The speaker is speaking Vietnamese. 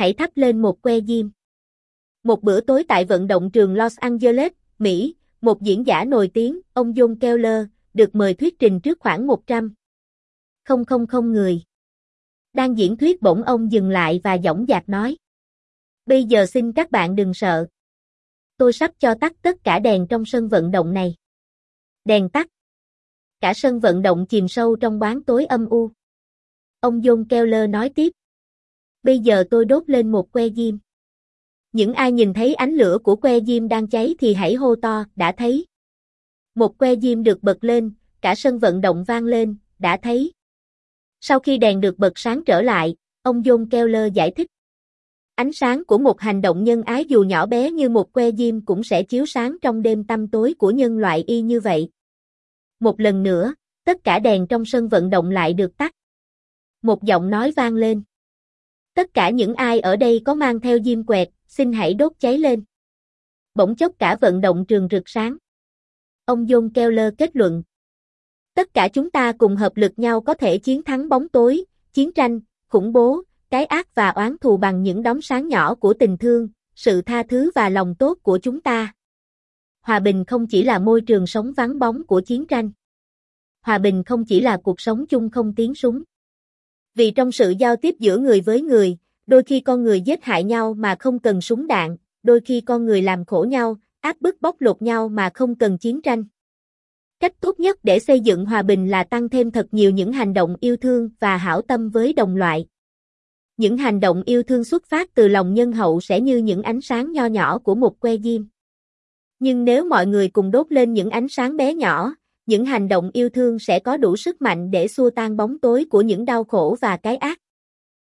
hãy thắp lên một que diêm. Một bữa tối tại vận động trường Los Angeles, Mỹ, một diễn giả nổi tiếng, ông John Keller, được mời thuyết trình trước khoảng 100. Không không không người. Đang diễn thuyết bỗng ông dừng lại và giọng dạc nói. Bây giờ xin các bạn đừng sợ. Tôi sắp cho tắt tất cả đèn trong sân vận động này. Đèn tắt. Cả sân vận động chìm sâu trong bán tối âm u. Ông John Keller nói tiếp. Bây giờ tôi đốt lên một que diêm. Những ai nhìn thấy ánh lửa của que diêm đang cháy thì hãy hô to, đã thấy. Một que diêm được bật lên, cả sân vận động vang lên, đã thấy. Sau khi đèn được bật sáng trở lại, ông John Keller giải thích. Ánh sáng của một hành động nhân ái dù nhỏ bé như một que diêm cũng sẽ chiếu sáng trong đêm tăm tối của nhân loại y như vậy. Một lần nữa, tất cả đèn trong sân vận động lại được tắt. Một giọng nói vang lên. Tất cả những ai ở đây có mang theo diêm quẹt, xin hãy đốt cháy lên. Bỗng chốc cả vận động trường rực sáng. Ông John Keller kết luận. Tất cả chúng ta cùng hợp lực nhau có thể chiến thắng bóng tối, chiến tranh, khủng bố, cái ác và oán thù bằng những đốm sáng nhỏ của tình thương, sự tha thứ và lòng tốt của chúng ta. Hòa bình không chỉ là môi trường sống vắng bóng của chiến tranh. Hòa bình không chỉ là cuộc sống chung không tiếng súng. Vì trong sự giao tiếp giữa người với người, đôi khi con người giết hại nhau mà không cần súng đạn, đôi khi con người làm khổ nhau, áp bức bóc lột nhau mà không cần chiến tranh. Cách tốt nhất để xây dựng hòa bình là tăng thêm thật nhiều những hành động yêu thương và hảo tâm với đồng loại. Những hành động yêu thương xuất phát từ lòng nhân hậu sẽ như những ánh sáng nho nhỏ của một que diêm. Nhưng nếu mọi người cùng đốt lên những ánh sáng bé nhỏ, những hành động yêu thương sẽ có đủ sức mạnh để xua tan bóng tối của những đau khổ và cái ác.